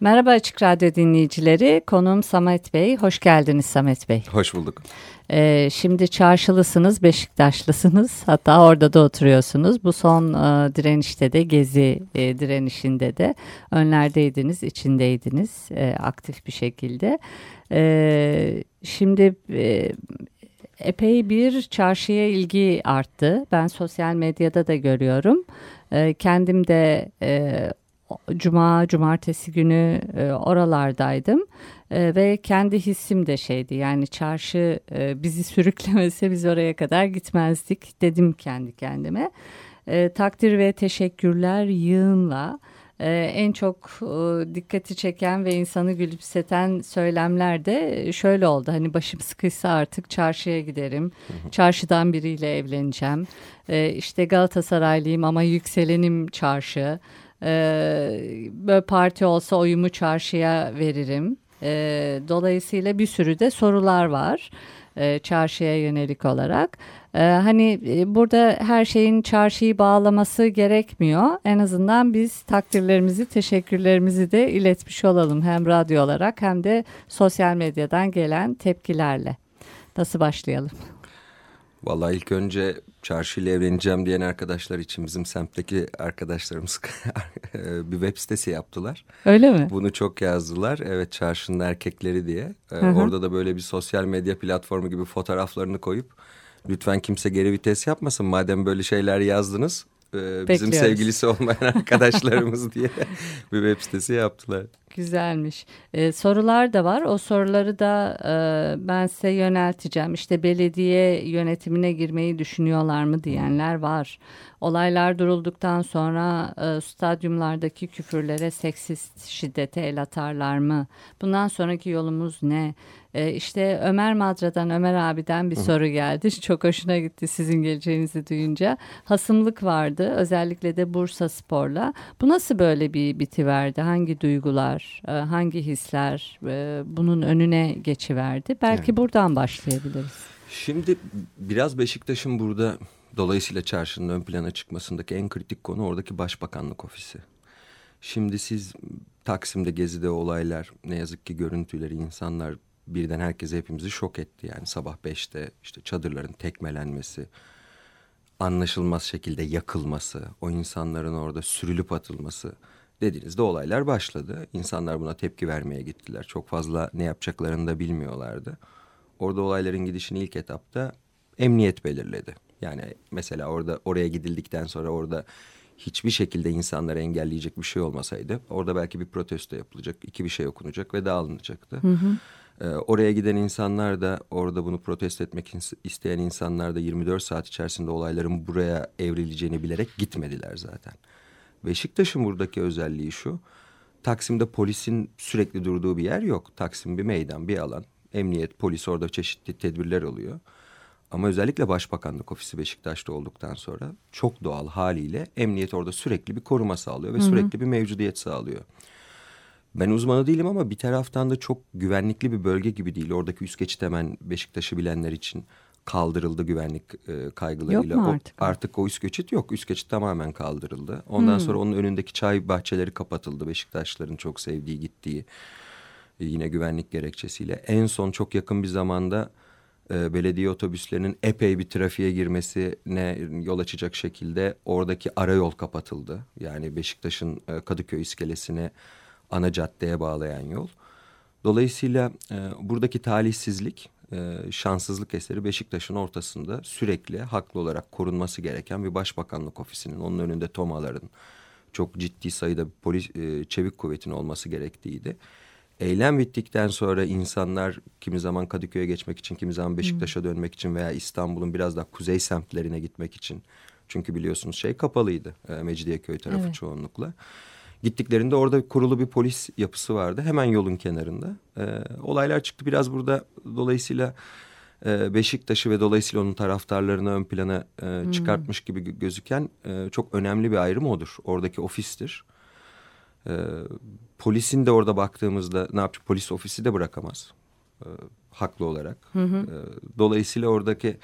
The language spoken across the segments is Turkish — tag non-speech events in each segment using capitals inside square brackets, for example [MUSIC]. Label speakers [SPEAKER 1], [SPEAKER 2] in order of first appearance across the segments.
[SPEAKER 1] Merhaba Açık Radyo dinleyicileri. Konuğum Samet Bey. Hoş geldiniz Samet Bey.
[SPEAKER 2] Hoş bulduk.
[SPEAKER 1] Ee, şimdi çarşılısınız, Beşiktaşlısınız. Hatta orada da oturuyorsunuz. Bu son e, direnişte de, gezi e, direnişinde de önlerdeydiniz, içindeydiniz e, aktif bir şekilde. E, şimdi e, epey bir çarşıya ilgi arttı. Ben sosyal medyada da görüyorum. E, kendim de e, cuma, cumartesi günü e, oralardaydım. E, ve kendi hissim de şeydi yani çarşı e, bizi sürüklemese biz oraya kadar gitmezdik dedim kendi kendime. E, takdir ve teşekkürler yığınla. Ee, en çok e, dikkati çeken ve insanı gülümseten söylemler de şöyle oldu. Hani başım sıkıysa artık çarşıya giderim. Çarşıdan biriyle evleneceğim. Ee, işte Galatasaraylıyım ama yükselenim çarşı. Ee, böyle parti olsa oyumu çarşıya veririm. Ee, dolayısıyla bir sürü de sorular var e, çarşıya yönelik olarak. Ee, hani e, burada her şeyin çarşıyı bağlaması gerekmiyor. En azından biz takdirlerimizi, teşekkürlerimizi de iletmiş olalım hem radyo olarak hem de sosyal medyadan gelen tepkilerle. Nasıl başlayalım?
[SPEAKER 2] Vallahi ilk önce çarşıyla evleneceğim diyen arkadaşlar için bizim semtteki arkadaşlarımız [LAUGHS] bir web sitesi yaptılar.
[SPEAKER 1] Öyle mi?
[SPEAKER 2] Bunu çok yazdılar. Evet çarşının erkekleri diye. Ee, orada da böyle bir sosyal medya platformu gibi fotoğraflarını koyup lütfen kimse geri vites yapmasın. Madem böyle şeyler yazdınız e, bizim sevgilisi olmayan [LAUGHS] arkadaşlarımız diye [LAUGHS] bir web sitesi yaptılar.
[SPEAKER 1] Güzelmiş. Ee, sorular da var. O soruları da e, ben size yönelteceğim. İşte belediye yönetimine girmeyi düşünüyorlar mı diyenler var. Olaylar durulduktan sonra e, stadyumlardaki küfürlere, seksist şiddete el atarlar mı? Bundan sonraki yolumuz ne? E, işte Ömer Madra'dan, Ömer abiden bir Hı. soru geldi. [LAUGHS] Çok hoşuna gitti sizin geleceğinizi duyunca. Hasımlık vardı. Özellikle de Bursa Spor'la. Bu nasıl böyle bir bitiverdi? Hangi duygular, e, hangi hisler e, bunun önüne geçiverdi? Belki evet. buradan başlayabiliriz.
[SPEAKER 2] Şimdi biraz Beşiktaş'ın burada Dolayısıyla çarşının ön plana çıkmasındaki en kritik konu oradaki başbakanlık ofisi. Şimdi siz Taksim'de gezide olaylar ne yazık ki görüntüleri insanlar birden herkese hepimizi şok etti. Yani sabah beşte işte çadırların tekmelenmesi, anlaşılmaz şekilde yakılması, o insanların orada sürülüp atılması dediğinizde olaylar başladı. İnsanlar buna tepki vermeye gittiler. Çok fazla ne yapacaklarını da bilmiyorlardı. Orada olayların gidişini ilk etapta emniyet belirledi. Yani mesela orada oraya gidildikten sonra orada hiçbir şekilde insanları engelleyecek bir şey olmasaydı orada belki bir protesto yapılacak, iki bir şey okunacak ve dağılınacaktı. Hı hı. Ee, oraya giden insanlar da orada bunu protesto etmek isteyen insanlar da 24 saat içerisinde olayların buraya evrileceğini bilerek gitmediler zaten. Beşiktaş'ın buradaki özelliği şu. Taksim'de polisin sürekli durduğu bir yer yok. Taksim bir meydan, bir alan. Emniyet, polis orada çeşitli tedbirler oluyor. Ama özellikle Başbakanlık Ofisi Beşiktaş'ta olduktan sonra çok doğal haliyle emniyet orada sürekli bir koruma sağlıyor ve Hı -hı. sürekli bir mevcudiyet sağlıyor. Ben uzmanı değilim ama bir taraftan da çok güvenlikli bir bölge gibi değil. Oradaki üst geçit hemen Beşiktaş'ı bilenler için kaldırıldı güvenlik e, kaygılarıyla.
[SPEAKER 1] Yok mu artık?
[SPEAKER 2] O, artık o üst geçit yok. Üst geçit tamamen kaldırıldı. Ondan hmm. sonra onun önündeki çay bahçeleri kapatıldı. Beşiktaşların çok sevdiği, gittiği e, yine güvenlik gerekçesiyle. En son çok yakın bir zamanda e, belediye otobüslerinin epey bir trafiğe girmesine yol açacak şekilde oradaki ara yol kapatıldı. Yani Beşiktaş'ın e, Kadıköy iskelesine ana caddeye bağlayan yol. Dolayısıyla e, buradaki talihsizlik, e, şanssızlık eseri Beşiktaş'ın ortasında sürekli haklı olarak korunması gereken bir başbakanlık ofisinin, onun önünde tomaların, çok ciddi sayıda polis e, çevik kuvvetin olması gerektiğiydi. Eylem bittikten sonra insanlar kimi zaman Kadıköy'e geçmek için, kimi zaman Beşiktaş'a dönmek için veya İstanbul'un biraz daha kuzey semtlerine gitmek için. Çünkü biliyorsunuz şey kapalıydı. E, Mecidiyeköy tarafı evet. çoğunlukla. Gittiklerinde orada kurulu bir polis yapısı vardı. Hemen yolun kenarında. E, olaylar çıktı biraz burada dolayısıyla e, Beşiktaş'ı ve dolayısıyla onun taraftarlarını ön plana e, çıkartmış gibi gözüken e, çok önemli bir ayrım odur. Oradaki ofistir. E, polisin de orada baktığımızda ne yapacak? Polis ofisi de bırakamaz. E, haklı olarak. Hı hı. E, dolayısıyla oradaki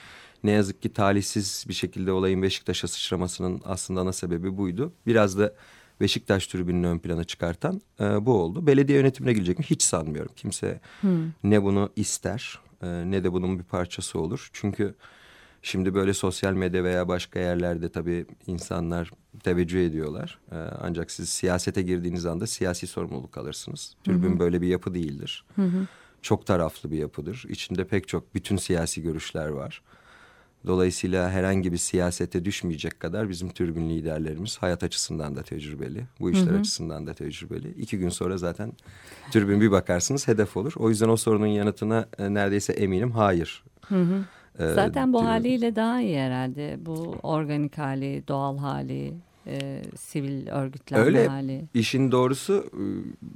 [SPEAKER 2] ne yazık ki talihsiz bir şekilde olayın Beşiktaş'a sıçramasının aslında ana sebebi buydu. Biraz da Beşiktaş tribününü ön plana çıkartan e, bu oldu. Belediye yönetimine gelecek mi hiç sanmıyorum. Kimse hmm. ne bunu ister e, ne de bunun bir parçası olur. Çünkü şimdi böyle sosyal medya veya başka yerlerde tabii insanlar teveccüh ediyorlar. E, ancak siz siyasete girdiğiniz anda siyasi sorumluluk alırsınız. Tribün hmm. böyle bir yapı değildir. Hmm. Çok taraflı bir yapıdır. İçinde pek çok bütün siyasi görüşler var. Dolayısıyla herhangi bir siyasete düşmeyecek kadar bizim türbün liderlerimiz hayat açısından da tecrübeli. Bu işler hı hı. açısından da tecrübeli. İki gün sonra zaten türbün bir bakarsınız hedef olur. O yüzden o sorunun yanıtına e, neredeyse eminim hayır.
[SPEAKER 1] Hı hı. Ee, zaten bu haliyle daha iyi herhalde. Bu organik hali, doğal hali, e, sivil örgütlenme
[SPEAKER 2] Öyle,
[SPEAKER 1] hali.
[SPEAKER 2] işin doğrusu e,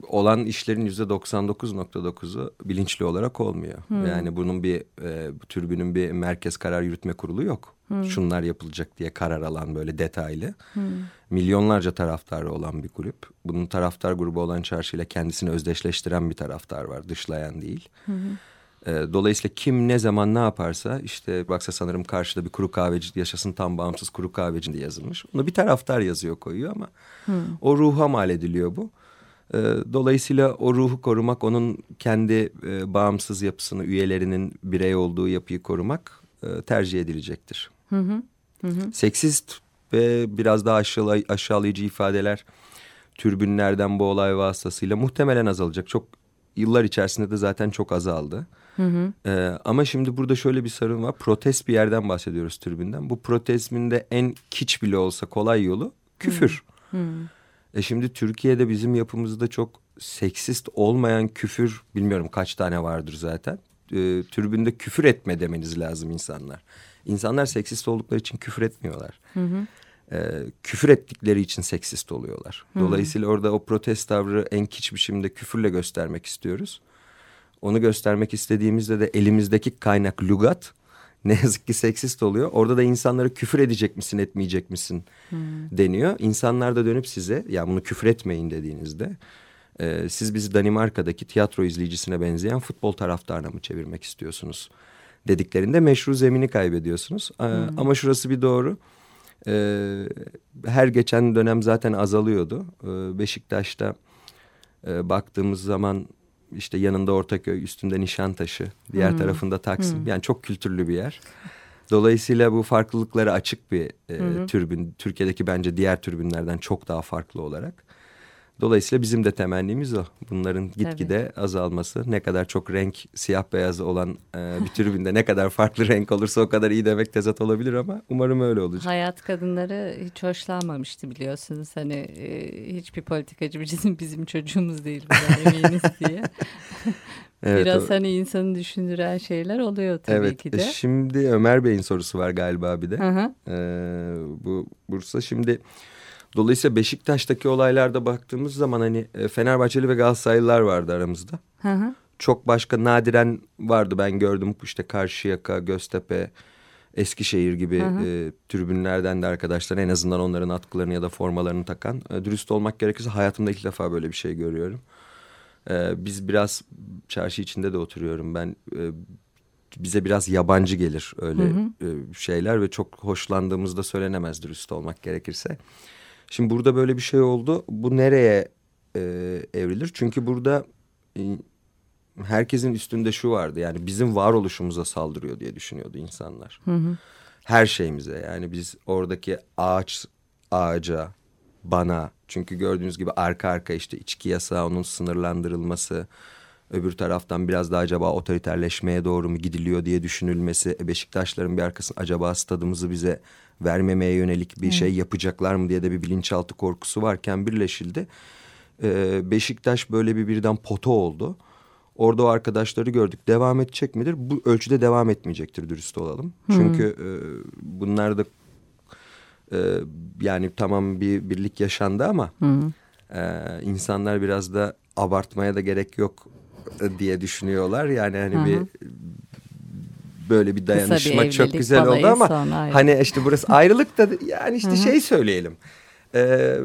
[SPEAKER 2] olan işlerin yüzde 99.9'u bilinçli olarak olmuyor. Hmm. Yani bunun bir e, türbünün bir merkez karar yürütme kurulu yok. Hmm. Şunlar yapılacak diye karar alan böyle detaylı. Hmm. Milyonlarca taraftarı olan bir kulüp. Bunun taraftar grubu olan çarşıyla kendisini özdeşleştiren bir taraftar var. Dışlayan değil. Hmm. E, dolayısıyla kim ne zaman ne yaparsa işte baksa sanırım karşıda bir kuru kahveci yaşasın tam bağımsız kuru kahveci diye yazılmış. Onu bir taraftar yazıyor koyuyor ama hmm. o ruha mal ediliyor bu. E, dolayısıyla o ruhu korumak onun kendi e, bağımsız yapısını üyelerinin birey olduğu yapıyı korumak e, tercih edilecektir. Hı hı. Hı Seksist ve biraz daha aşağılay aşağılayıcı ifadeler türbünlerden bu olay vasıtasıyla muhtemelen azalacak. Çok yıllar içerisinde de zaten çok azaldı. Hı hı. Ee, ama şimdi burada şöyle bir sorun var. Protest bir yerden bahsediyoruz tribünden. Bu protestin de en kiç bile olsa kolay yolu küfür. Hı hı. E şimdi Türkiye'de bizim yapımızda çok seksist olmayan küfür bilmiyorum kaç tane vardır zaten. E, tribünde küfür etme demeniz lazım insanlar. İnsanlar seksist oldukları için küfür etmiyorlar. Hı hı. E, küfür ettikleri için seksist oluyorlar. Hı. Dolayısıyla orada o protest tavrı en kiç biçimde küfürle göstermek istiyoruz. Onu göstermek istediğimizde de elimizdeki kaynak lügat ne yazık ki seksist oluyor. Orada da insanlara küfür edecek misin etmeyecek misin hmm. deniyor. İnsanlar da dönüp size ya bunu küfür etmeyin dediğinizde e, siz bizi Danimarka'daki tiyatro izleyicisine benzeyen futbol taraftarına mı çevirmek istiyorsunuz dediklerinde meşru zemini kaybediyorsunuz. E, hmm. Ama şurası bir doğru. E, her geçen dönem zaten azalıyordu. E, Beşiktaş'ta e, baktığımız zaman işte yanında Ortaköy, üstünde Nişantaşı, diğer hmm. tarafında Taksim. Hmm. Yani çok kültürlü bir yer. Dolayısıyla bu farklılıkları açık bir e, hmm. türbün. Türkiye'deki bence diğer türbünlerden çok daha farklı olarak. Dolayısıyla bizim de temennimiz o. Bunların gitgide azalması. Ne kadar çok renk siyah beyaz olan e, bir tribünde ne kadar farklı renk olursa o kadar iyi demek tezat olabilir ama umarım öyle olacak.
[SPEAKER 1] Hayat kadınları hiç hoşlanmamıştı biliyorsunuz. Hani e, hiçbir politikacı bizim bizim çocuğumuz değil eminiz [LAUGHS] diye. Evet, Biraz o... hani insanı düşündüren şeyler oluyor tabii
[SPEAKER 2] evet,
[SPEAKER 1] ki de.
[SPEAKER 2] Şimdi Ömer Bey'in sorusu var galiba bir de. Hı hı. Ee, bu Bursa şimdi Dolayısıyla Beşiktaş'taki olaylarda baktığımız zaman hani e, Fenerbahçeli ve Galatasaraylılar vardı aramızda. Hı hı. Çok başka nadiren vardı ben gördüm işte Karşıyaka, Göztepe, Eskişehir gibi hı hı. E, tribünlerden de arkadaşlar en azından onların atkılarını ya da formalarını takan. E, dürüst olmak gerekirse hayatımda ilk defa böyle bir şey görüyorum. E, biz biraz çarşı içinde de oturuyorum ben. E, bize biraz yabancı gelir öyle hı hı. E, şeyler ve çok hoşlandığımızda söylenemez dürüst olmak gerekirse. Şimdi burada böyle bir şey oldu. Bu nereye e, evrilir? Çünkü burada e, herkesin üstünde şu vardı. Yani bizim varoluşumuza saldırıyor diye düşünüyordu insanlar. Hı hı. Her şeyimize yani biz oradaki ağaç ağaca bana çünkü gördüğünüz gibi arka arka işte içki yasağı onun sınırlandırılması öbür taraftan biraz daha acaba otoriterleşmeye doğru mu gidiliyor diye düşünülmesi e, Beşiktaşların bir arkasında acaba stadımızı bize vermemeye yönelik bir şey yapacaklar mı diye de bir bilinçaltı korkusu varken birleşildi. Ee, Beşiktaş böyle bir birden poto oldu. Orada o arkadaşları gördük. Devam edecek midir? Bu ölçüde devam etmeyecektir dürüst olalım. Hı. Çünkü e, bunlar da e, yani tamam bir birlik yaşandı ama... Hı. Ee, insanlar biraz da abartmaya da gerek yok e, diye düşünüyorlar. Yani hani
[SPEAKER 1] Hı hı.
[SPEAKER 2] bir böyle bir dayanışma
[SPEAKER 1] bir
[SPEAKER 2] çok güzel oldu ama hani işte burası ayrılık da yani işte
[SPEAKER 1] Hı hı.
[SPEAKER 2] şey söyleyelim. Ee,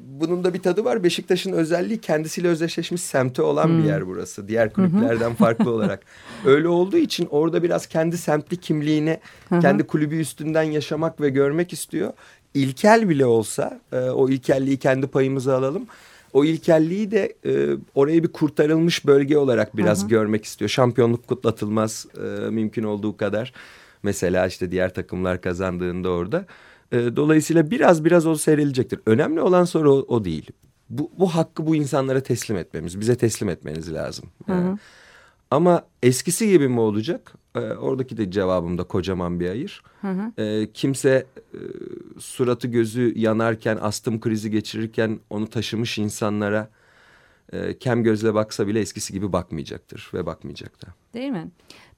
[SPEAKER 2] bunun da bir tadı var. Beşiktaş'ın özelliği kendisiyle özdeşleşmiş semti olan bir yer burası. Diğer kulüplerden farklı [LAUGHS] olarak. Öyle olduğu için orada biraz kendi semtli kimliğini, kendi kulübü üstünden yaşamak ve görmek istiyor. İlkel bile olsa e, o ilkelliği kendi payımıza alalım. O ilkelliği de e, orayı bir kurtarılmış bölge olarak biraz görmek istiyor. Şampiyonluk kutlatılmaz e, mümkün olduğu kadar. Mesela işte diğer takımlar kazandığında orada. E, dolayısıyla biraz biraz o serilecektir. Önemli olan soru o, o değil. Bu, bu hakkı bu insanlara teslim etmemiz. Bize teslim etmeniz lazım. Yani. Ama eskisi gibi mi olacak? E, oradaki de cevabımda kocaman bir hayır. E, kimse e, suratı gözü yanarken, astım krizi geçirirken onu taşımış insanlara e, kem gözle baksa bile eskisi gibi bakmayacaktır ve bakmayacak da.
[SPEAKER 1] Değil mi?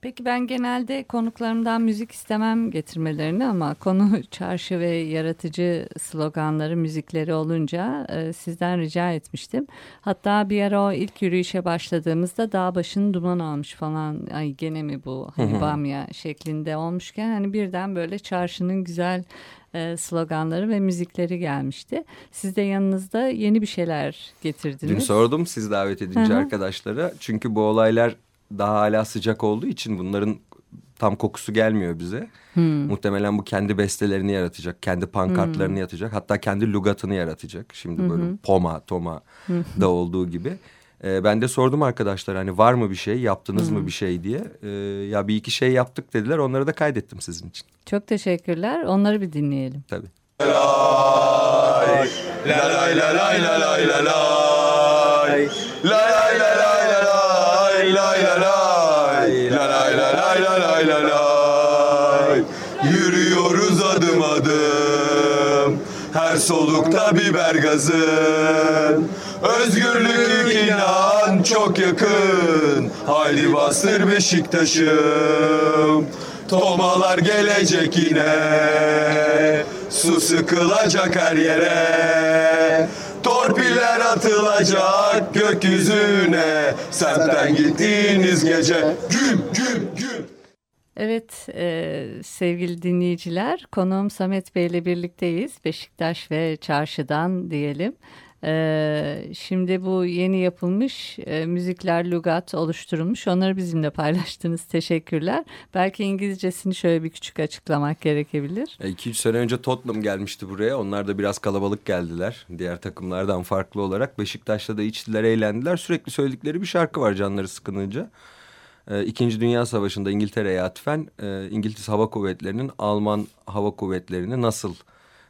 [SPEAKER 1] Peki ben genelde konuklarımdan müzik istemem getirmelerini ama konu [LAUGHS] çarşı ve yaratıcı sloganları, müzikleri olunca e, sizden rica etmiştim. Hatta bir ara o ilk yürüyüşe başladığımızda dağ başını duman almış falan. Ay gene mi bu hani bamya şeklinde olmuşken hani birden böyle çarşının güzel e, sloganları ve müzikleri gelmişti. Siz de yanınızda yeni bir şeyler getirdiniz.
[SPEAKER 2] Dün sordum siz davet edince
[SPEAKER 1] Hı hı.
[SPEAKER 2] arkadaşlara. Çünkü bu olaylar daha hala sıcak olduğu için bunların tam kokusu gelmiyor bize. Muhtemelen bu kendi bestelerini yaratacak, kendi pankartlarını yaratacak. Hatta kendi lugatını yaratacak. Şimdi böyle Poma, Toma da olduğu gibi. Ee, ben de sordum arkadaşlar hani var mı bir şey, yaptınız mı bir şey diye. Ee, ya bir iki şey yaptık dediler. Onları da kaydettim sizin için.
[SPEAKER 1] Çok teşekkürler. Onları bir dinleyelim.
[SPEAKER 2] Tabii.
[SPEAKER 3] Yürüyoruz adım adım Her solukta biber gazın Özgürlük inan çok yakın Haydi bastır Beşiktaş'ım Tomalar gelecek yine Su sıkılacak her yere Torpiller atılacak gökyüzüne Semtten gittiğiniz gece Güm güm güm
[SPEAKER 1] Evet e, sevgili dinleyiciler konuğum Samet Bey ile birlikteyiz. Beşiktaş ve çarşıdan diyelim. E, şimdi bu yeni yapılmış e, müzikler, lugat oluşturulmuş. Onları bizimle paylaştınız. Teşekkürler. Belki İngilizcesini şöyle bir küçük açıklamak gerekebilir.
[SPEAKER 2] E, iki üç sene önce Tottenham gelmişti buraya. Onlar da biraz kalabalık geldiler. Diğer takımlardan farklı olarak. Beşiktaş'ta da içtiler, eğlendiler. Sürekli söyledikleri bir şarkı var canları sıkınınca. E, İkinci Dünya Savaşı'nda İngiltere'ye atfen e, İngiliz Hava Kuvvetleri'nin Alman Hava Kuvvetleri'ni nasıl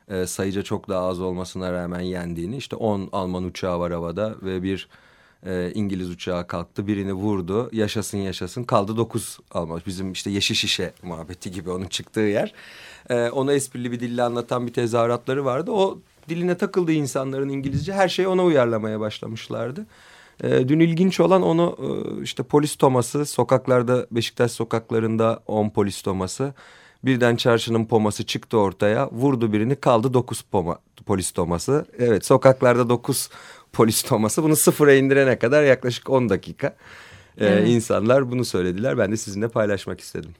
[SPEAKER 2] e, sayıca çok daha az olmasına rağmen yendiğini. işte 10 Alman uçağı var havada ve bir e, İngiliz uçağı kalktı. Birini vurdu. Yaşasın yaşasın. Kaldı 9 Alman. Bizim işte yeşil şişe muhabbeti gibi onun çıktığı yer. E, onu esprili bir dille anlatan bir tezahüratları vardı. O diline takıldığı insanların İngilizce her şeyi ona uyarlamaya başlamışlardı. E, dün ilginç olan onu e, işte polis toması sokaklarda Beşiktaş sokaklarında 10 polis toması birden çarşının poması çıktı ortaya vurdu birini kaldı 9 poma, polis toması. Evet sokaklarda 9 polis toması bunu sıfıra indirene kadar yaklaşık 10 dakika e,
[SPEAKER 1] Evet.
[SPEAKER 2] insanlar bunu söylediler ben de sizinle paylaşmak istedim.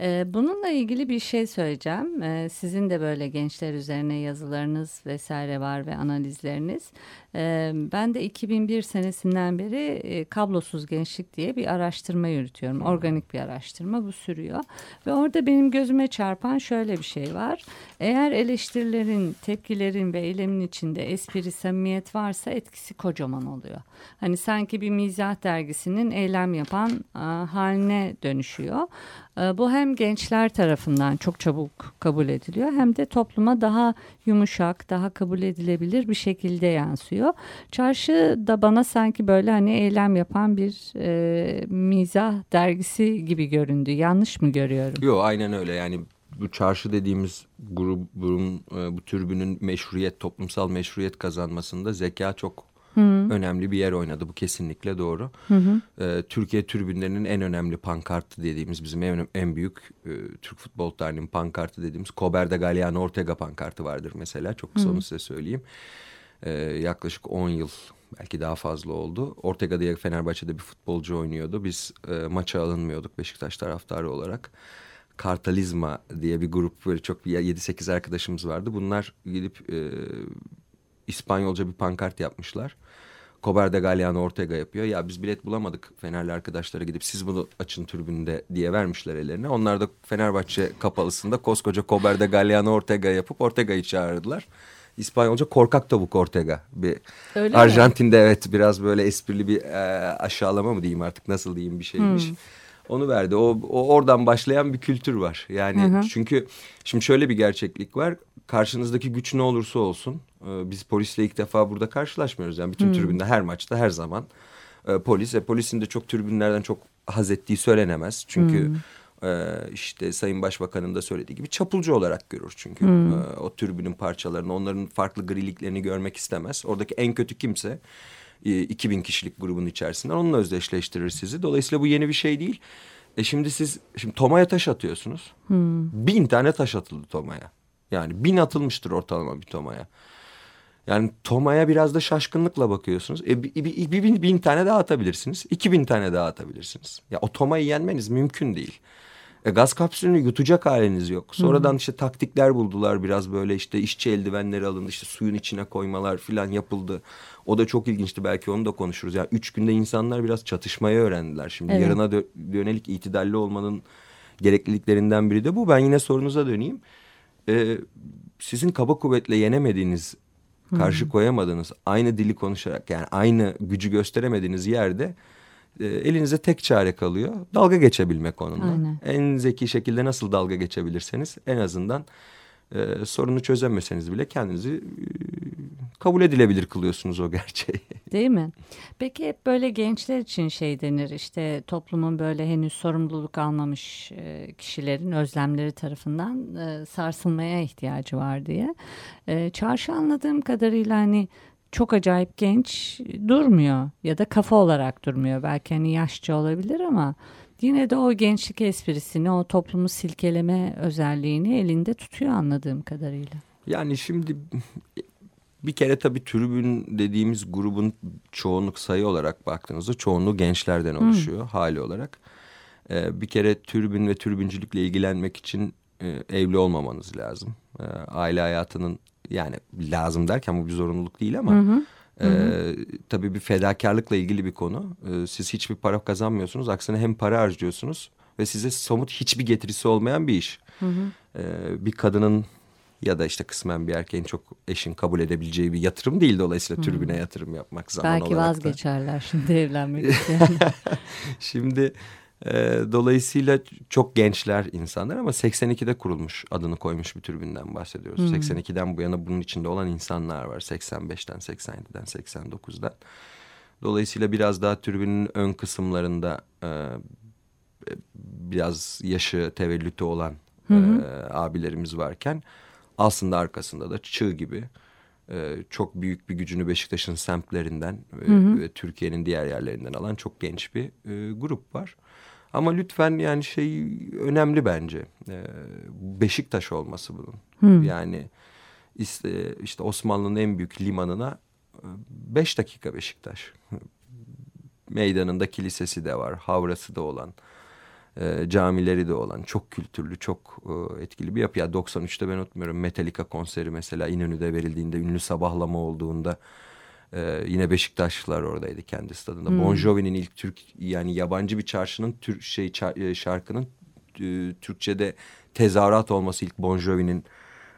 [SPEAKER 1] Ee, bununla ilgili bir şey söyleyeceğim. Ee, sizin de böyle gençler üzerine yazılarınız vesaire var ve analizleriniz. Ee, ben de 2001 senesinden beri e, kablosuz gençlik diye bir araştırma yürütüyorum. Organik bir araştırma bu sürüyor. Ve orada benim gözüme çarpan şöyle bir şey var. Eğer eleştirilerin, tepkilerin ve eylemin içinde espri, samimiyet varsa etkisi kocaman oluyor. Hani sanki bir mizah dergisinin eylem yapan haline dönüşüyor. Bu hem gençler tarafından çok çabuk kabul ediliyor hem de topluma daha yumuşak, daha kabul edilebilir bir şekilde yansıyor. Çarşı da bana sanki böyle hani eylem yapan bir e, mizah dergisi gibi göründü. Yanlış mı görüyorum?
[SPEAKER 2] Yo aynen öyle yani bu çarşı dediğimiz grubun e, bu türbünün meşruiyet toplumsal meşruiyet kazanmasında zeka çok önemli bir yer oynadı bu kesinlikle doğru. E, Türkiye türbünlerinin en önemli pankartı dediğimiz bizim en, en büyük e, Türk futbol tarihinin pankartı dediğimiz Coberda Galliano Ortega pankartı vardır mesela çok kısa onu size söyleyeyim. Ee, yaklaşık 10 yıl belki daha fazla oldu. Ortega diye Fenerbahçe'de bir futbolcu oynuyordu. Biz e, maça alınmıyorduk Beşiktaş taraftarı olarak. Kartalizma diye bir grup böyle çok 7-8 arkadaşımız vardı. Bunlar gidip e, İspanyolca bir pankart yapmışlar. Cobar de Galliano Ortega yapıyor. Ya biz bilet bulamadık Fenerli arkadaşlara gidip siz bunu açın tribünde diye vermişler ellerine. Onlar da Fenerbahçe kapalısında koskoca Cobar de Galliano Ortega yapıp Ortega'yı çağırdılar. İspanyolca korkak tavuk Ortega. Bir
[SPEAKER 1] Öyle
[SPEAKER 2] Arjantin'de mi? evet biraz böyle esprili bir e, aşağılama mı diyeyim artık nasıl diyeyim bir şeymiş. Hmm. Onu verdi. O, o oradan başlayan bir kültür var. Yani hı hı. çünkü şimdi şöyle bir gerçeklik var. Karşınızdaki güç ne olursa olsun e, biz polisle ilk defa burada karşılaşmıyoruz. Yani bütün hmm. tribünde her maçta her zaman e, polis. E, polisin de çok tribünlerden çok haz ettiği söylenemez. Çünkü hmm işte Sayın Başbakan'ın da söylediği gibi çapulcu olarak görür çünkü hmm. o türbünün parçalarını onların farklı griliklerini görmek istemez. Oradaki en kötü kimse 2000 kişilik grubun içerisinden onunla özdeşleştirir sizi. Dolayısıyla bu yeni bir şey değil. E şimdi siz şimdi Toma'ya taş atıyorsunuz. Hmm. Bin tane taş atıldı Toma'ya. Yani bin atılmıştır ortalama bir Toma'ya. Yani Toma'ya biraz da şaşkınlıkla bakıyorsunuz. E, bir, bir, bir bin, bin tane daha atabilirsiniz. iki bin tane daha atabilirsiniz. Ya o Toma'yı yenmeniz mümkün değil. E, gaz kapsülünü yutacak haliniz yok. Sonradan hmm. işte taktikler buldular biraz böyle işte işçi eldivenleri alındı işte suyun içine koymalar filan yapıldı. O da çok ilginçti belki onu da konuşuruz. Yani üç günde insanlar biraz çatışmayı öğrendiler. Şimdi evet. yarına dö yönelik itidalli olmanın gerekliliklerinden biri de bu. Ben yine sorunuza döneyim. Ee, sizin kaba kuvvetle yenemediğiniz, karşı koyamadığınız, aynı dili konuşarak yani aynı gücü gösteremediğiniz yerde e, elinize tek çare kalıyor. Dalga geçebilmek onunla. Aynen. En zeki şekilde nasıl dalga geçebilirseniz en azından e, sorunu çözemeseniz bile kendinizi e, kabul edilebilir kılıyorsunuz o gerçeği. [LAUGHS]
[SPEAKER 1] Değil mi? Peki hep böyle gençler için şey denir işte toplumun böyle henüz sorumluluk almamış e, kişilerin özlemleri tarafından e, sarsılmaya ihtiyacı var diye. E, çarşı anladığım kadarıyla hani çok acayip genç durmuyor ya da kafa olarak durmuyor. Belki hani yaşça olabilir ama yine de o gençlik esprisini, o toplumu silkeleme özelliğini elinde tutuyor anladığım kadarıyla.
[SPEAKER 2] Yani şimdi bir kere tabii tribün dediğimiz grubun çoğunluk sayı olarak baktığınızda çoğunluğu gençlerden oluşuyor hmm. hali olarak. Ee, bir kere tribün ve tribüncülükle ilgilenmek için e, evli olmamanız lazım. E, aile hayatının yani lazım derken bu bir zorunluluk değil ama... Hı hı. Ee, tabii bir fedakarlıkla ilgili bir konu. Ee, siz hiçbir para kazanmıyorsunuz. Aksine hem para harcıyorsunuz ve size somut hiçbir getirisi olmayan bir iş. Hı hı. Ee, bir kadının ya da işte kısmen bir erkeğin çok eşin kabul edebileceği bir yatırım değil dolayısıyla hmm. türbüne yatırım yapmak zaman
[SPEAKER 1] Belki
[SPEAKER 2] olarak
[SPEAKER 1] Belki vazgeçerler da. şimdi evlenmek isteyenler. [LAUGHS]
[SPEAKER 2] şimdi e, dolayısıyla çok gençler insanlar ama 82'de kurulmuş adını koymuş bir türbünden bahsediyoruz. Hmm. 82'den bu yana bunun içinde olan insanlar var. 85'ten, 87'den, 89'dan. Dolayısıyla biraz daha türbünün ön kısımlarında e, biraz yaşı tevellütü olan E, abilerimiz varken aslında arkasında da çığ gibi e, çok büyük bir gücünü Beşiktaş'ın semtlerinden e, ve Türkiye'nin diğer yerlerinden alan çok genç bir e, grup var. Ama lütfen yani şey önemli bence. E, Beşiktaş olması bunun. Hmm. Yani işte, işte Osmanlı'nın en büyük limanına e, beş dakika Beşiktaş. Meydanında kilisesi de var, havrası da olan, e, camileri de olan, çok kültürlü, çok e, etkili bir yapı. Ya 93'te ben unutmuyorum Metallica konseri mesela İnönü'de verildiğinde, ünlü sabahlama olduğunda ee, yine Beşiktaşlılar oradaydı kendi stadında. Hmm. Bon Jovi'nin ilk Türk yani yabancı bir çarşının Türk şey e, şarkının e, Türkçe'de tezahürat olması ilk Bon Jovi'nin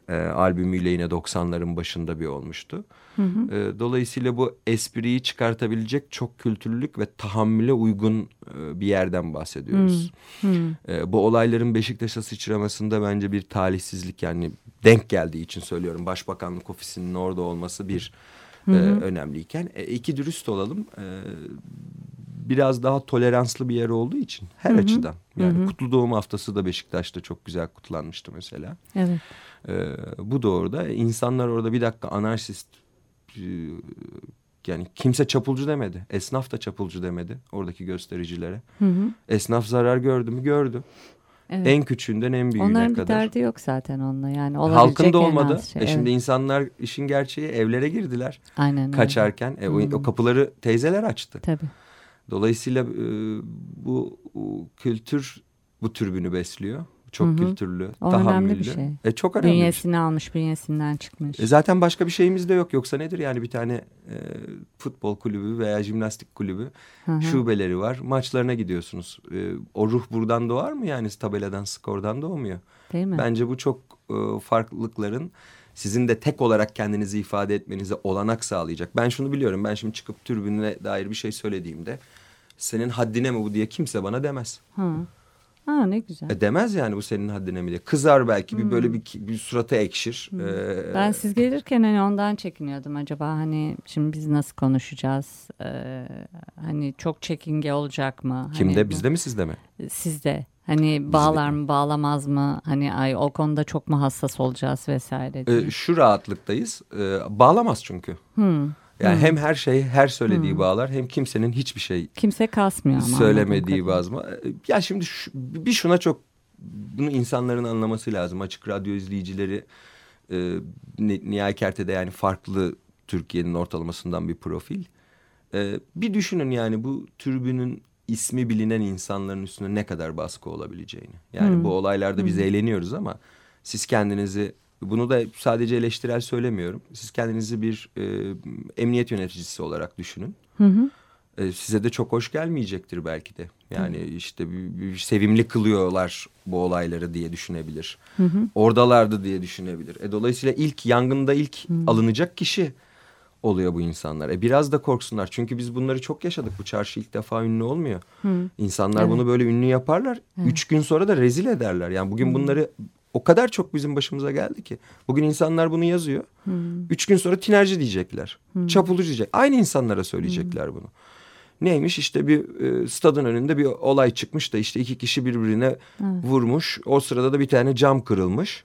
[SPEAKER 2] e, albümüyle yine 90'ların başında bir olmuştu. Hı hı. E, dolayısıyla bu espriyi çıkartabilecek çok kültürlülük ve tahammüle uygun e, bir yerden bahsediyoruz. Hı hı. E, bu olayların Beşiktaş'a sıçramasında bence bir talihsizlik yani denk geldiği için söylüyorum. Başbakanlık ofisinin orada olması bir hı hı. E, önemliyken. E, iki dürüst olalım. E, biraz daha toleranslı bir yer olduğu için her hı hı. açıdan. Yani hı hı. kutlu doğum haftası da Beşiktaş'ta çok güzel kutlanmıştı mesela.
[SPEAKER 1] Evet.
[SPEAKER 2] E, bu doğruda insanlar orada bir dakika anarşist e, yani kimse çapulcu demedi. Esnaf da çapulcu demedi oradaki göstericilere. Hı hı. Esnaf zarar gördü mü? Gördü.
[SPEAKER 1] Evet.
[SPEAKER 2] En küçüğünden en büyüğüne
[SPEAKER 1] Onların bir
[SPEAKER 2] kadar.
[SPEAKER 1] derdi yok zaten onunla yani
[SPEAKER 2] Halkın da olmadı.
[SPEAKER 1] şey.
[SPEAKER 2] E şimdi
[SPEAKER 1] Evet.
[SPEAKER 2] insanlar işin gerçeği evlere girdiler
[SPEAKER 1] Aynen öyle.
[SPEAKER 2] kaçarken. E, o,
[SPEAKER 1] Hmm.
[SPEAKER 2] o kapıları teyzeler açtı.
[SPEAKER 1] Tabii.
[SPEAKER 2] Dolayısıyla e, bu, bu kültür bu türbünü besliyor. Çok
[SPEAKER 1] Hı hı.
[SPEAKER 2] kültürlü,
[SPEAKER 1] O önemli
[SPEAKER 2] tahammüllü.
[SPEAKER 1] bir şey.
[SPEAKER 2] E, çok önemli bir şey.
[SPEAKER 1] Bünyesini almış, bünyesinden çıkmış.
[SPEAKER 2] E, zaten başka bir şeyimiz de yok. Yoksa nedir yani bir tane e, futbol kulübü veya jimnastik kulübü
[SPEAKER 1] Hı hı.
[SPEAKER 2] şubeleri var. Maçlarına gidiyorsunuz. E, o ruh buradan doğar mı yani tabeladan, skordan doğmuyor.
[SPEAKER 1] Değil mi?
[SPEAKER 2] Bence bu çok e, farklılıkların sizin de tek olarak kendinizi ifade etmenize olanak sağlayacak. Ben şunu biliyorum. Ben şimdi çıkıp türbününe dair bir şey söylediğimde senin haddine mi bu diye kimse bana demez.
[SPEAKER 1] Hı. Ha ne güzel.
[SPEAKER 2] E demez yani bu senin haddine mi diye. Kızar belki bir böyle bir, bir suratı ekşir. E,
[SPEAKER 1] Ben siz gelirken hani ondan çekiniyordum acaba hani şimdi biz nasıl konuşacağız? Ee, hani çok çekinge olacak mı?
[SPEAKER 2] kimde
[SPEAKER 1] Hani bu-
[SPEAKER 2] bizde mi sizde mi?
[SPEAKER 1] Sizde. Hani bağlar mı bağlamaz mı? Hani ay o konuda çok mu hassas olacağız vesaire diye.
[SPEAKER 2] E, şu rahatlıktayız. E, bağlamaz çünkü.
[SPEAKER 1] Hmm.
[SPEAKER 2] Yani hem her şey her söylediği bağlar hem kimsenin hiçbir şey
[SPEAKER 1] Kimse kasmıyor ama.
[SPEAKER 2] söylemediği bazma. Ya şimdi şu- bir şuna çok bunu insanların anlaması lazım. Açık radyo izleyicileri e, Ni- Nihal Kerte'de yani farklı Türkiye'nin ortalamasından bir profil. E, bir düşünün yani bu türbünün ismi bilinen insanların üstüne ne kadar baskı olabileceğini. Yani bu olaylarda biz eğleniyoruz ama siz kendinizi bunu da sadece eleştirel söylemiyorum. Siz kendinizi bir e, emniyet yöneticisi olarak düşünün.
[SPEAKER 1] Hı hı.
[SPEAKER 2] E, size de çok hoş gelmeyecektir belki de. Yani işte bir, bir sevimli kılıyorlar bu olayları diye düşünebilir. Oradalardı diye düşünebilir. E, dolayısıyla ilk yangında ilk alınacak kişi oluyor bu insanlar. E, biraz da korksunlar. Çünkü biz bunları çok yaşadık. Bu çarşı ilk defa ünlü olmuyor. İnsanlar
[SPEAKER 1] Evet.
[SPEAKER 2] bunu böyle ünlü yaparlar. Üç gün sonra da rezil ederler. Yani bugün bunları o kadar çok bizim başımıza geldi ki. Bugün insanlar bunu yazıyor. Üç gün sonra tinerci diyecekler. Çapulcu diyecek. Aynı insanlara söyleyecekler bunu. Neymiş işte bir e, stadın önünde bir olay çıkmış da işte iki kişi birbirine vurmuş. O sırada da bir tane cam kırılmış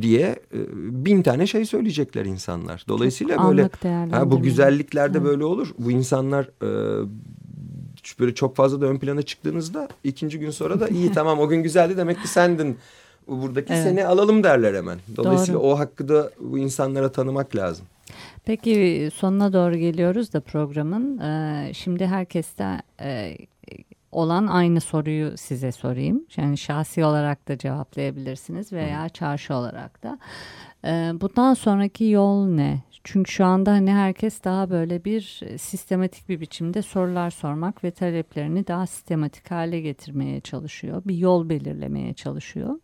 [SPEAKER 2] diye e, bin tane şey söyleyecekler insanlar. Dolayısıyla
[SPEAKER 1] Çok
[SPEAKER 2] böyle ha, bu güzelliklerde böyle olur. Bu insanlar e, böyle çok fazla da ön plana çıktığınızda ikinci gün sonra da iyi [LAUGHS] tamam o gün güzeldi demek ki sendin. Bu Buradaki
[SPEAKER 1] Evet.
[SPEAKER 2] seni alalım derler hemen. Dolayısıyla
[SPEAKER 1] Doğru.
[SPEAKER 2] o hakkı da bu insanlara tanımak lazım.
[SPEAKER 1] Peki sonuna doğru geliyoruz da programın. Ee, şimdi herkeste e, olan aynı soruyu size sorayım. Yani şahsi olarak da cevaplayabilirsiniz veya çarşı olarak da. Ee, bundan sonraki yol ne? Çünkü şu anda hani herkes daha böyle bir sistematik bir biçimde sorular sormak ve taleplerini daha sistematik hale getirmeye çalışıyor. Bir yol belirlemeye çalışıyor.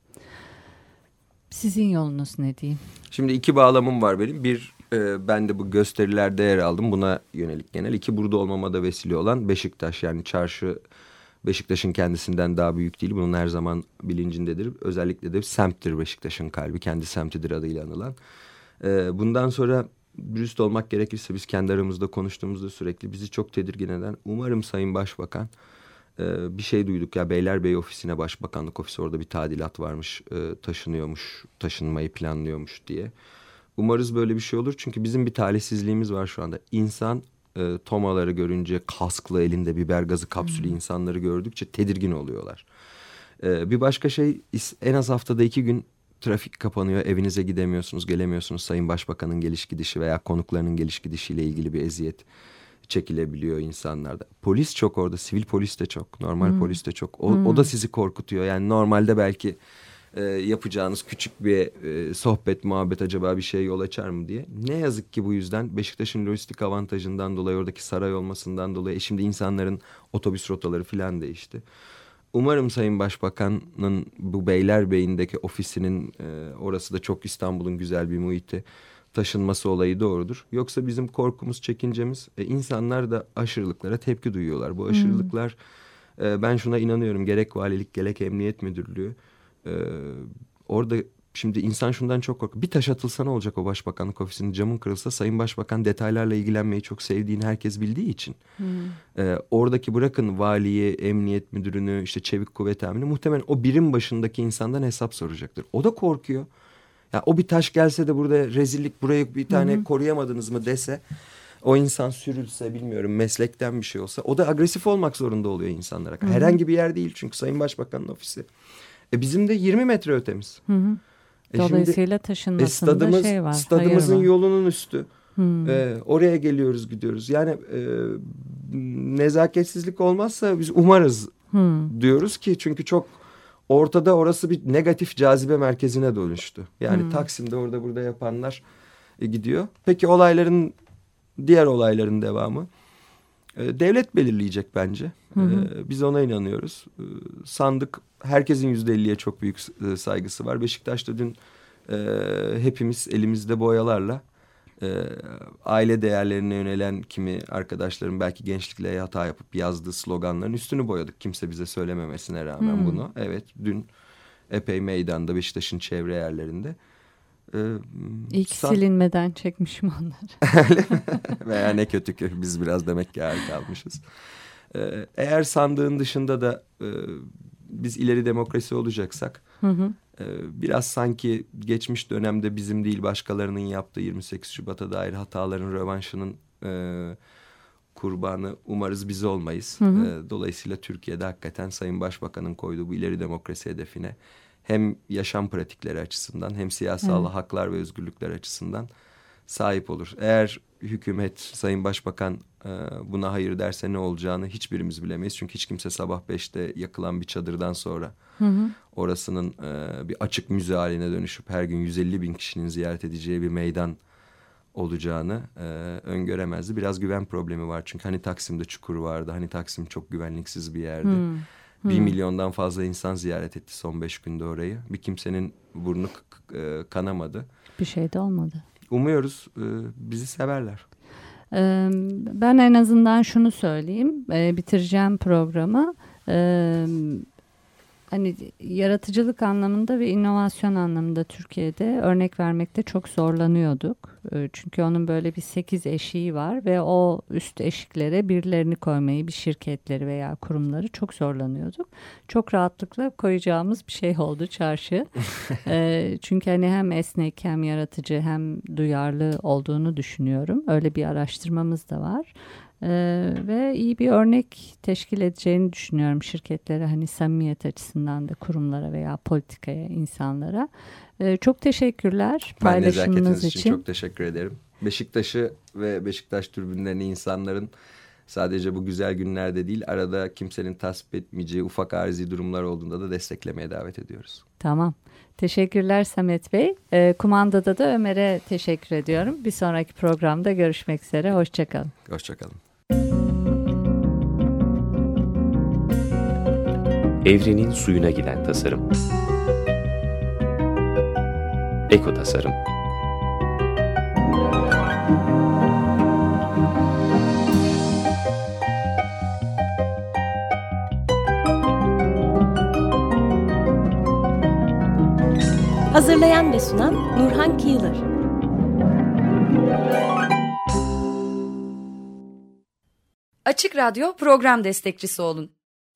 [SPEAKER 1] Sizin yolunuz ne diyeyim?
[SPEAKER 2] Şimdi iki bağlamım var benim. Bir e, ben de bu gösterilerde yer aldım. Buna yönelik genel. İki burada olmama da vesile olan Beşiktaş. Yani çarşı Beşiktaş'ın kendisinden daha büyük değil. Bunun her zaman bilincindedir. Özellikle de semttir Beşiktaş'ın kalbi. Kendi semtidir adıyla anılan. E, bundan sonra dürüst olmak gerekirse biz kendi aramızda konuştuğumuzda sürekli bizi çok tedirgin eden umarım Sayın Başbakan e, bir şey duyduk ya Beylerbeyi ofisine başbakanlık ofisi orada bir tadilat varmış e, taşınıyormuş taşınmayı planlıyormuş diye. Umarız böyle bir şey olur çünkü bizim bir talihsizliğimiz var şu anda. İnsan e, tomaları görünce kasklı elinde biber gazı kapsülü insanları gördükçe tedirgin oluyorlar. E, bir başka şey en az haftada iki gün trafik kapanıyor evinize gidemiyorsunuz gelemiyorsunuz Sayın Başbakan'ın geliş gidişi veya konuklarının geliş gidişiyle ilgili bir eziyet çekilebiliyor insanlarda. Polis çok orada, sivil polis de çok, normal polis de çok. O, o da sizi korkutuyor. Yani normalde belki e, yapacağınız küçük bir e, sohbet, muhabbet acaba bir şey yol açar mı diye. Ne yazık ki bu yüzden Beşiktaş'ın lojistik avantajından dolayı, oradaki saray olmasından dolayı, e, şimdi insanların otobüs rotaları falan değişti. Umarım Sayın Başbakan'ın bu Beylerbeyi'ndeki ofisinin e, orası da çok İstanbul'un güzel bir muhiti taşınması olayı doğrudur. Yoksa bizim korkumuz, çekincemiz e, insanlar da aşırılıklara tepki duyuyorlar. Bu aşırılıklar e, ben şuna inanıyorum gerek valilik gerek emniyet müdürlüğü e, orada şimdi insan şundan çok korkuyor. Bir taş atılsa ne olacak o başbakanlık ofisinin camın kırılsa Sayın Başbakan detaylarla ilgilenmeyi çok sevdiğini herkes bildiği için. E, oradaki bırakın valiyi, emniyet müdürünü, işte çevik kuvvet amirini muhtemelen o birim başındaki insandan hesap soracaktır. O da korkuyor. Ya o bir taş gelse de burada rezillik burayı bir tane koruyamadınız mı dese o insan sürülse bilmiyorum meslekten bir şey olsa o da agresif olmak zorunda oluyor insanlara. Herhangi bir yer değil çünkü Sayın Başbakan'ın ofisi. E bizim de 20 metre ötemiz.
[SPEAKER 1] Hı hı.
[SPEAKER 2] E
[SPEAKER 1] Dolayısıyla
[SPEAKER 2] şimdi,
[SPEAKER 1] taşınmasında
[SPEAKER 2] e stadımız,
[SPEAKER 1] şey var.
[SPEAKER 2] Stadımızın
[SPEAKER 1] var.
[SPEAKER 2] yolunun üstü.
[SPEAKER 1] Hmm.
[SPEAKER 2] E, oraya geliyoruz gidiyoruz. Yani e, nezaketsizlik olmazsa biz umarız
[SPEAKER 1] Hmm.
[SPEAKER 2] diyoruz ki çünkü çok ortada orası bir negatif cazibe merkezine dönüştü. Yani
[SPEAKER 1] Hmm.
[SPEAKER 2] Taksim'de orada burada yapanlar e, gidiyor. Peki olayların diğer olayların devamı e, devlet belirleyecek bence.
[SPEAKER 1] Hı hı.
[SPEAKER 2] E, biz ona inanıyoruz. E, sandık herkesin yüzde elliye çok büyük e, saygısı var. Beşiktaş'ta dün e, hepimiz elimizde boyalarla e, aile değerlerine yönelen kimi arkadaşlarım belki gençlikle hata yapıp yazdığı sloganların üstünü boyadık. Kimse bize söylememesine rağmen
[SPEAKER 1] Hmm.
[SPEAKER 2] bunu. Evet dün epey meydanda Beşiktaş'ın çevre yerlerinde. E,
[SPEAKER 1] İlk
[SPEAKER 2] san-
[SPEAKER 1] silinmeden çekmişim onları. [LAUGHS] [LAUGHS]
[SPEAKER 2] Veya ne kötü ki biz biraz demek ki ayrı kalmışız. E, eğer sandığın dışında da e, biz ileri demokrasi olacaksak
[SPEAKER 1] Hı hı.
[SPEAKER 2] Ee, biraz sanki geçmiş dönemde bizim değil başkalarının yaptığı 28 Şubat'a dair hataların rövanşının e, kurbanı umarız biz olmayız.
[SPEAKER 1] Hı hı.
[SPEAKER 2] Ee, dolayısıyla Türkiye'de hakikaten Sayın Başbakan'ın koyduğu bu ileri demokrasi hedefine hem yaşam pratikleri açısından hem siyasal
[SPEAKER 1] Evet.
[SPEAKER 2] haklar ve özgürlükler açısından sahip olur. Eğer hükümet, Sayın Başbakan e, buna hayır derse ne olacağını hiçbirimiz bilemeyiz. Çünkü hiç kimse sabah beşte yakılan bir çadırdan sonra
[SPEAKER 1] Hı hı.
[SPEAKER 2] orasının e, bir açık müze haline dönüşüp her gün 150 bin kişinin ziyaret edeceği bir meydan olacağını e, öngöremezdi. Biraz güven problemi var çünkü hani Taksim'de çukur vardı, hani Taksim çok güvenliksiz bir yerdi.
[SPEAKER 1] Hmm.
[SPEAKER 2] Bir
[SPEAKER 1] Hmm.
[SPEAKER 2] milyondan fazla insan ziyaret etti son beş günde orayı. Bir kimsenin burnu e, kanamadı.
[SPEAKER 1] Bir şey de olmadı.
[SPEAKER 2] Umuyoruz e, bizi severler.
[SPEAKER 1] Ben en azından şunu söyleyeyim, bitireceğim programı. Hani yaratıcılık anlamında ve inovasyon anlamında Türkiye'de örnek vermekte çok zorlanıyorduk. Ee, Çünkü onun böyle bir sekiz eşiği var ve o üst eşiklere birilerini koymayı, bir şirketleri veya kurumları çok zorlanıyorduk. Çok rahatlıkla koyacağımız bir şey oldu çarşı. [LAUGHS] Ee, Çünkü hani hem esnek hem yaratıcı hem duyarlı olduğunu düşünüyorum. Öyle bir araştırmamız da var. Ee, ve iyi bir örnek teşkil edeceğini düşünüyorum şirketlere hani samimiyet açısından da kurumlara veya politikaya insanlara. Ee, çok teşekkürler
[SPEAKER 2] Ben
[SPEAKER 1] paylaşımınız için.
[SPEAKER 2] için çok teşekkür ederim. Beşiktaş'ı ve Beşiktaş türbünlerini insanların sadece bu güzel günlerde değil arada kimsenin tasvip etmeyeceği ufak arzi durumlar olduğunda da desteklemeye davet ediyoruz.
[SPEAKER 1] Tamam. Teşekkürler Samet Bey. Ee, kumandada da Ömer'e teşekkür ediyorum. Bir sonraki programda görüşmek üzere. Hoşçakalın.
[SPEAKER 2] Hoşçakalın.
[SPEAKER 4] Evrenin suyuna giden tasarım. Eko tasarım.
[SPEAKER 5] Hazırlayan ve sunan Nurhan Kiyılır.
[SPEAKER 6] Açık Radyo program destekçisi olun.